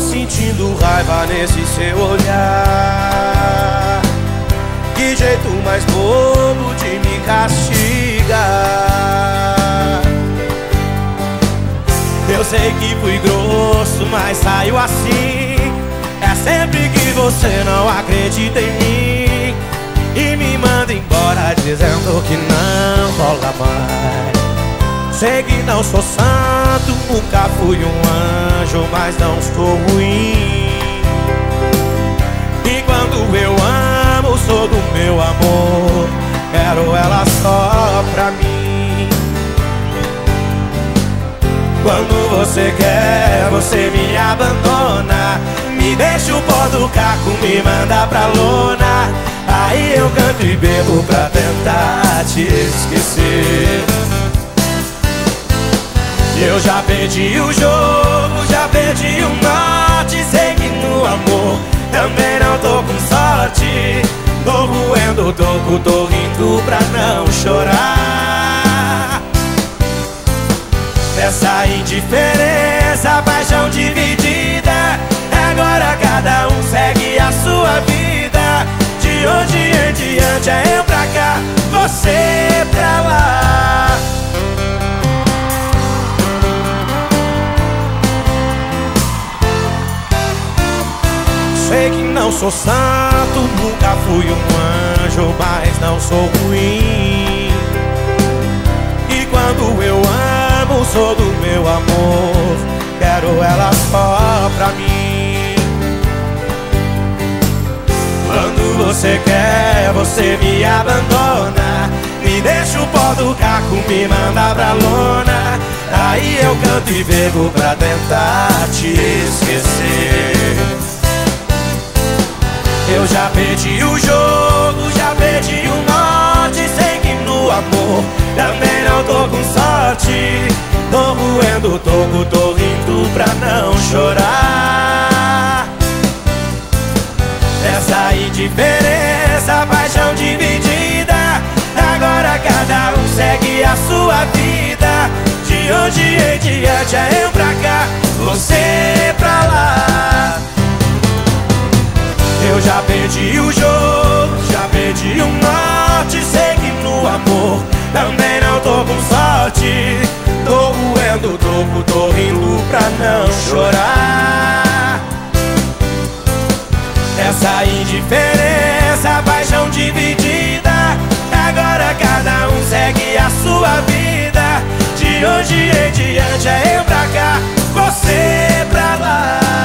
sentindo raiva nesse seu olhar. Que jeito mais bobo de me castigar. Eu sei que fui grosso, mas saiu assim. É sempre que você não acredita em mim. E me manda embora dizendo que não rola mais. Sei que não sou santo, nunca fui um anjo, mas não sou ruim. E quando eu amo, sou do meu amor, quero ela só pra mim. Quando você quer, você me abandona. Me deixa o pó do caco, me manda pra lona. Aí eu canto e bebo pra tentar Eu já perdi o jogo, já perdi o norte Sei que no amor também não tô com sorte. Tô roendo, tô, tô rindo pra não chorar. Essa indiferença, paixão dividida Agora cada um segue a sua vida. De hoje em diante é eu pra cá, você Sei que não sou santo, nunca fui um anjo, mas não sou ruim. E quando eu amo, sou do meu amor, quero ela só pra mim. Quando você quer, você me abandona. Me deixa o pó do caco, me manda pra lona. Aí eu canto e bebo pra tentar te esquecer. Eu já perdi o jogo, já perdi o norte Sei que no amor também não tô com sorte. Tô roendo, tô, tô rindo pra não chorar. Essa indiferença, paixão dividida Agora cada um segue a sua vida. De hoje em diante é eu pra cá, Essa indiferença, paixão dividida. Agora cada um segue a sua vida. De hoje em diante é eu pra cá, você pra lá